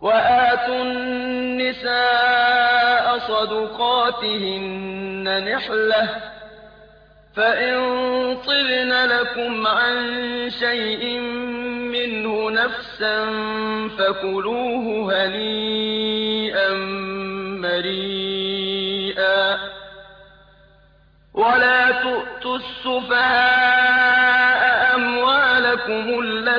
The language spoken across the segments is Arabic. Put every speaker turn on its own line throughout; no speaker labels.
وآتوا النساء صدقاتهن نحلة فإن طبن لكم عن شيء منه نفسا فكلوه هنيئا مريئا. ولا تؤتوا السفهاء أموالكم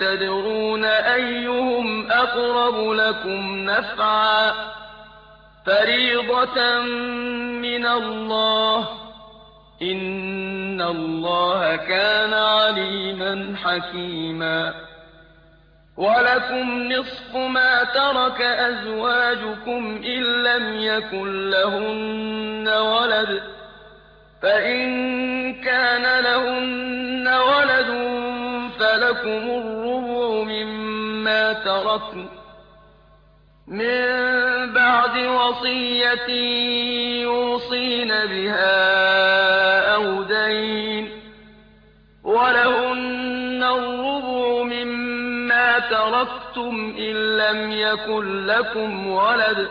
تَدْرُونَ أَيُّهُمْ أَقْرَبُ لَكُمْ نَفْعًا ۚ فَرِيضَةً مِّنَ اللَّهِ ۗ إِنَّ اللَّهَ كَانَ عَلِيمًا حَكِيمًا وَلَكُمْ نِصْفُ مَا تَرَكَ أَزْوَاجُكُمْ إِن لَّمْ يَكُن لَّهُنَّ وَلَدٌ ۚ فَإِن كَانَ لَهُنَّ وَلَدٌ فَلَكُمُ الرُّبُعُ مِمَّا تَرَكْنَ مِن بَعْدِ وَصِيَّةٍ يُوصِينَ بِهَا أَوْ دَيْنٍ ۗ وَلَهُنَّ الرُّبُعُ مِمَّا تَرَكْتُمْ إِن لَّمْ يَكُن لَّكُمْ وَلَدٌ ۚ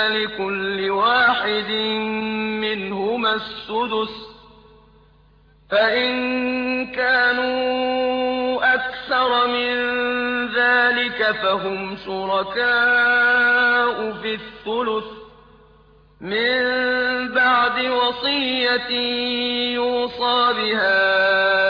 فَلِكُلِّ وَاحِدٍ مِّنْهُمَا السُّدُسُ ۚ. فَإِن كَانُوا أَكْثَرَ مِن ذَٰلِكَ فَهُمْ شُرَكَاءُ فِي الثُّلُثِ ۚ. مِن بَعْدِ وَصِيَّةٍ يُوصَىٰ بِهَا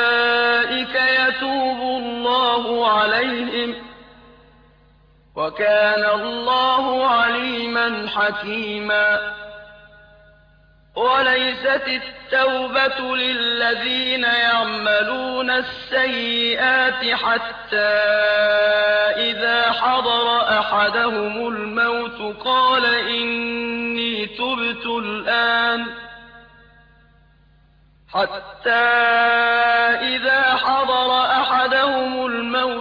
عَلَيْهِمْ ۗ وَكَانَ اللَّهُ عَلِيمًا حَكِيمًا وَلَيْسَتِ التَّوْبَةُ لِلَّذِينَ يَعْمَلُونَ السَّيِّئَاتِ حَتَّىٰ إِذَا حَضَرَ أَحَدَهُمُ الْمَوْتُ قَالَ إِنِّي تُبْتُ الْآنَ حَتَّىٰ إِذَا حَضَرَ أَحَدَهُمُ الْمَوْتُ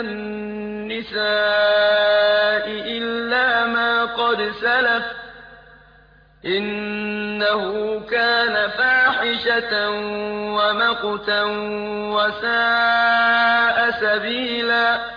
النِّسَاءِ إِلَّا مَا قَدْ سَلَفَ ۚ إِنَّهُ كَانَ فَاحِشَةً وَمَقْتًا وَسَاءَ سَبِيلًا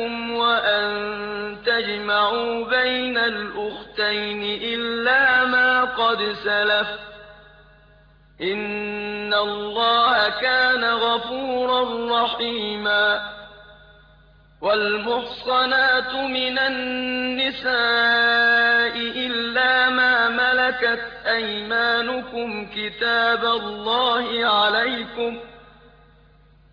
أَصْلَابِكُمْ وَأَن تَجْمَعُوا بَيْنَ الْأُخْتَيْنِ إِلَّا مَا قَدْ سَلَفَ ۗ. إِنَّ اللَّهَ كَانَ غَفُورًا رَّحِيمًا. وَالْمُحْصَنَاتُ مِنَ النِّسَاءِ إِلَّا مَا مَلَكَتْ أَيْمَانُكُمْ كِتَابَ اللَّهِ عَلَيْكُمْ ۚ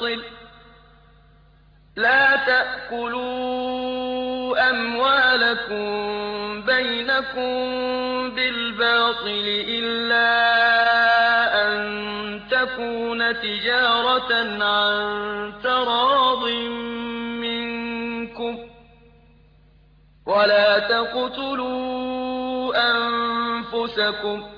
بالباطل لا تأكلوا أموالكم بينكم بالباطل إلا أن تكون تجارة عن تراض منكم. ولا تقتلوا أنفسكم.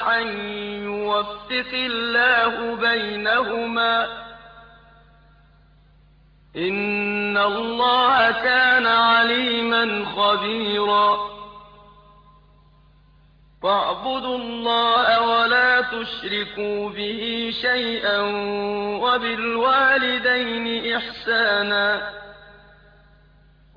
إصلاحا يوفق الله بينهما. إن الله كان عليما خبيرا. وَاعْبُدُوا اللَّهَ وَلَا تُشْرِكُوا بِهِ شَيْئًا وَبِالْوَالِدَيْنِ إِحْسَانًا.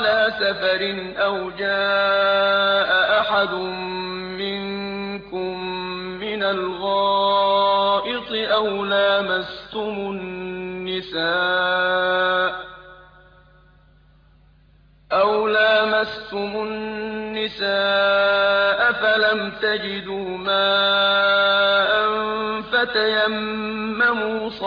عَلَىٰ سَفَرٍ أَوْ جَاءَ أَحَدٌ مِّنكُم مِّنَ الْغَائِطِ أَوْ لَامَسْتُمُ النِّسَاءَ فَلَمْ تَجِدُوا مَاءً فَتَيَمَّمُوا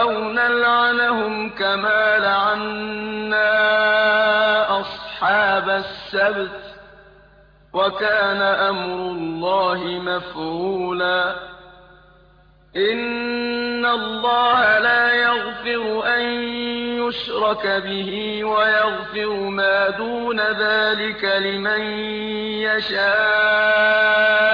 أَوْ نَلْعَنَهُمْ كَمَا لَعَنَّا أَصْحَابَ السَّبْتِ ۚ وَكَانَ أَمْرُ اللَّهِ مَفْعُولًا إِنَّ اللَّهَ لَا يَغْفِرُ أَن يُشْرَكَ بِهِ وَيَغْفِرُ مَا دُونَ ذَٰلِكَ لِمَن يَشَاءُ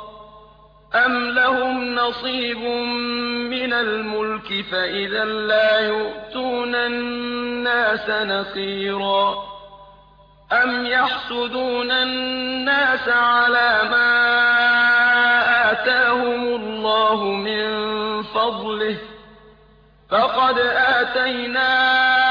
أَمْ لَهُمْ نَصِيبٌ مِّنَ الْمُلْكِ فَإِذًا لَّا يُؤْتُونَ النَّاسَ نَقِيرًا أَمْ يَحْسُدُونَ النَّاسَ عَلَىٰ مَا آتَاهُمُ اللَّهُ مِن فَضْلِهِ ۖ فَقَدْ آتَيْنَا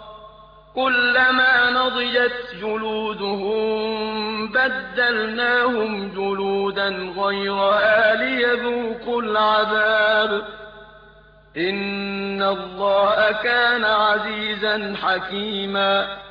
كُلَّمَا نَضِجَتْ جُلُودُهُم بَدَّلْنَاهُمْ جُلُودًا غَيْرَهَا لِيَذُوقُوا الْعَذَابَ ۗ. إِنَّ اللَّهَ كَانَ عَزِيزًا حَكِيمًا.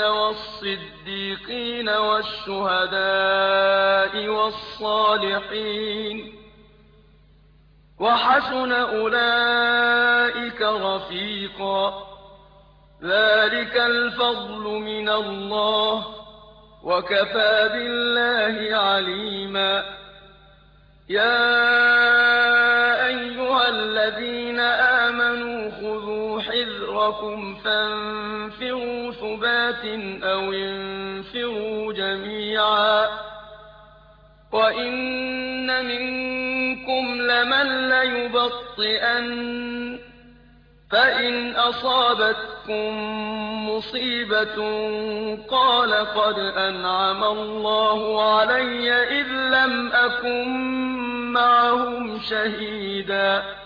وَالصِّدِّيقِينَ وَالشُّهَدَاءِ وَالصَّالِحِينَ ۚ وَحَسُنَ أُولَٰئِكَ رَفِيقًا ۚ. ذَٰلِكَ الْفَضْلُ مِنَ اللَّهِ ۚ وَكَفَىٰ بِاللَّهِ عَلِيمًا. يَا أَيُّهَا الَّذِينَ آمَنُوا حِذْرَكُمْ فَانفِرُوا ثُبَاتٍ أَوِ انفِرُوا جَمِيعًا وَإِنَّ مِنكُمْ لَمَن لَّيُبَطِّئَنَّ فَإِنْ أَصَابَتْكُم مُّصِيبَةٌ قَالَ قَدْ أَنْعَمَ اللَّهُ عَلَيَّ إِذْ لَمْ أَكُن مَّعَهُمْ شَهِيدًا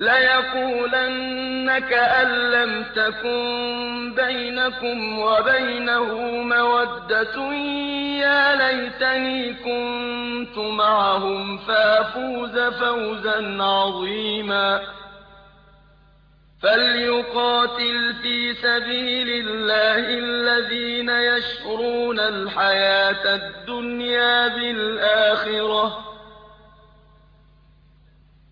لَيَقُولَنَّ كَأَن لَّمْ تَكُن بَيْنَكُمْ وَبَيْنَهُ مَوَدَّةٌ يَا لَيْتَنِي كُنتُ مَعَهُمْ فَأَفُوزَ فَوْزًا عَظِيمًا فَلْيُقَاتِلْ فِي سَبِيلِ اللَّهِ الَّذِينَ يَشْرُونَ الْحَيَاةَ الدُّنْيَا بِالْآخِرَةِ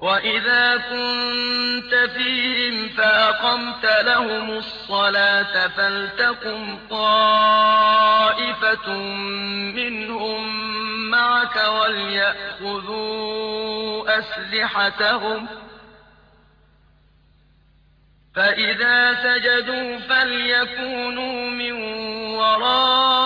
وَإِذَا كُنتَ فِيهِمْ فَأَقَمْتَ لَهُمُ الصَّلَاةَ فَلْتَقُمْ طَائِفَةٌ مِّنْهُم مَّعَكَ وَلْيَأْخُذُوا أَسْلِحَتَهُمْ ۖ فَإِذَا سَجَدُوا فَلْيَكُونُوا مِن وَرَائِكُمْ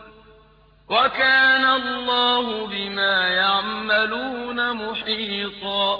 وَكَانَ اللَّهُ بِمَا يَعْمَلُونَ مُحِيطًا.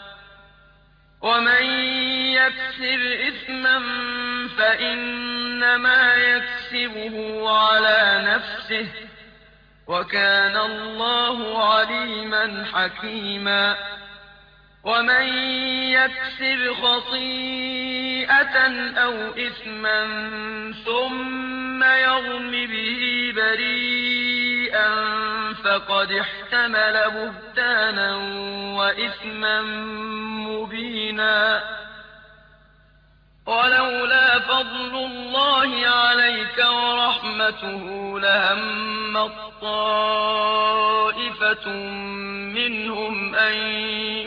ومن يكسر إثما فإنما يكسبه على نفسه وكان الله عليما حكيما ومن يكسر خطيئة أو إثما ثم يرم به بريئا فقد احتمل بهتانا وإثما مبينا. ولولا فضل الله عليك ورحمته لهم طائفة منهم أن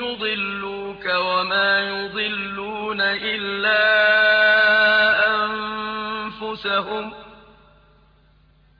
يضلوك وما يضلون إلا أنفسهم.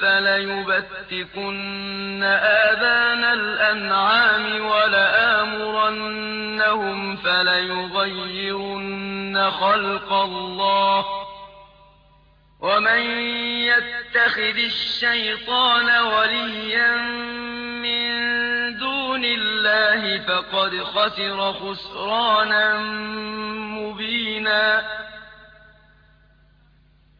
فليبتكن آذان الأنعام ولآمرنهم فليغيرن خلق الله ومن يتخذ الشيطان وليا من دون الله فقد خسر خسرانا مبينا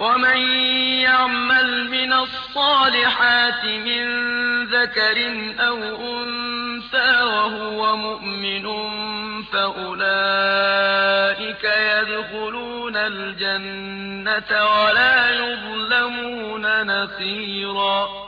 وَمَن يَعْمَلْ مِنَ الصَّالِحَاتِ مِن ذَكَرٍ أَوْ أُنثَىٰ وَهُوَ مُؤْمِنٌ فَأُولَٰئِكَ يَدْخُلُونَ الْجَنَّةَ وَلَا يُظْلَمُونَ نَقِيرًا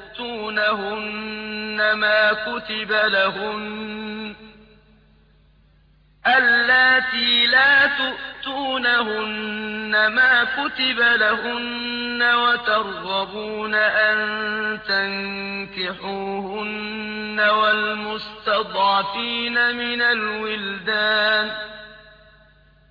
تُؤْتُونَهُنَّ مَا كُتِبَ لَهُنَّ اللَّاتِي لَا تُؤْتُونَهُنَّ مَا كُتِبَ لَهُنَّ وَتَرْغَبُونَ أَن تَنكِحُوهُنَّ وَالْمُسْتَضْعَفِينَ مِنَ الْوِلْدَانِ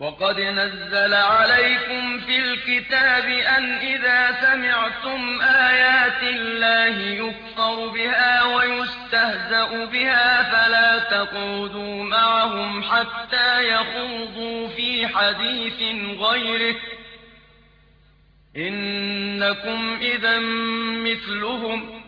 وَقَدْ نَزَّلَ عَلَيْكُمْ فِي الْكِتَابِ أَنْ إِذَا سَمِعْتُمْ آيَاتِ اللَّهِ يُكْفَرُ بِهَا وَيُسْتَهْزَأُ بِهَا فَلَا تَقْعُدُوا مَعَهُمْ حَتَّىٰ يَخُوضُوا فِي حَدِيثٍ غَيْرِهِ ۚ. إِنَّكُمْ إِذًا مِّثْلُهُمْ ۗ.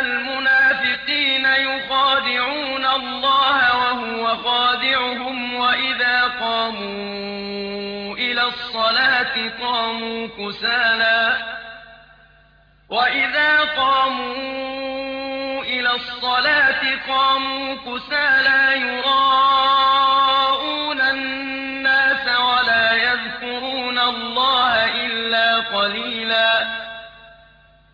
الْمُنَافِقِينَ يُخَادِعُونَ اللَّهَ وَهُوَ خَادِعُهُمْ وَإِذَا قَامُوا إِلَى الصَّلَاةِ قَامُوا كُسَالَىٰ وَإِذَا قَامُوا إِلَى الصَّلَاةِ قَامُوا كُسَالَىٰ يُرَاءُونَ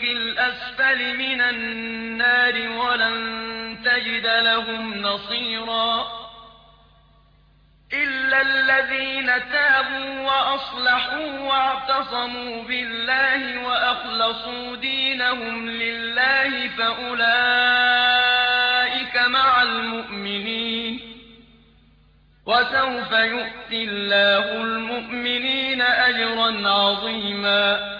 الدَّرْكِ الْأَسْفَلِ مِنَ النَّارِ وَلَن تَجِدَ لَهُمْ نَصِيرًا إِلَّا الَّذِينَ تَابُوا وَأَصْلَحُوا وَاعْتَصَمُوا بِاللَّهِ وَأَخْلَصُوا دِينَهُمْ لِلَّهِ فَأُولَٰئِكَ مَعَ الْمُؤْمِنِينَ ۖ وَسَوْفَ يُؤْتِ اللَّهُ الْمُؤْمِنِينَ أَجْرًا عَظِيمًا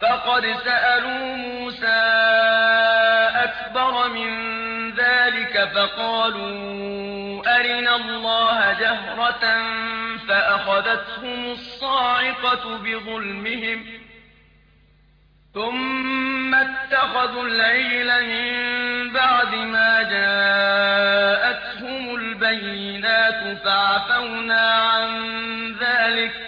فَقَدْ سَأَلُوا مُوسَىٰ أَكْبَرَ مِن ذَٰلِكَ فَقَالُوا أَرِنَا اللَّهَ جَهْرَةً فَأَخَذَتْهُمُ الصَّاعِقَةُ بِظُلْمِهِمْ ۚ ثُمَّ اتَّخَذُوا الْعِجْلَ مِن بَعْدِ مَا جَاءَتْهُمُ الْبَيِّنَاتُ فَعَفَوْنَا عَن ذَٰلِكَ ۚ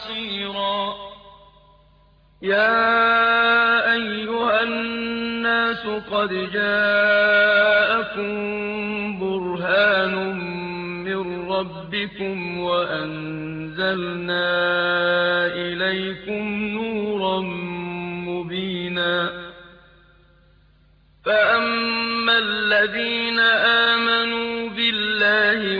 وَلَا نَصِيرًا يَا أَيُّهَا النَّاسُ قَدْ جَاءَكُم بُرْهَانٌ مِّن رَّبِّكُمْ وَأَنزَلْنَا إِلَيْكُمْ نُورًا مُّبِينًا فَأَمَّا الَّذِينَ آمَنُوا بِاللَّهِ